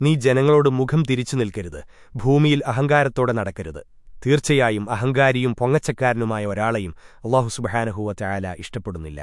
നീ ജനങ്ങളോട് മുഖം തിരിച്ചു നിൽക്കരുത് ഭൂമിയിൽ അഹങ്കാരത്തോടെ നടക്കരുത്. തീർച്ചയായും അഹങ്കാരിയും പൊങ്ങച്ചക്കാരനുമായ ഒരാളെയും അള്ളാഹു സുബഹാനഹുവ ചായാല ഇഷ്ടപ്പെടുന്നില്ല.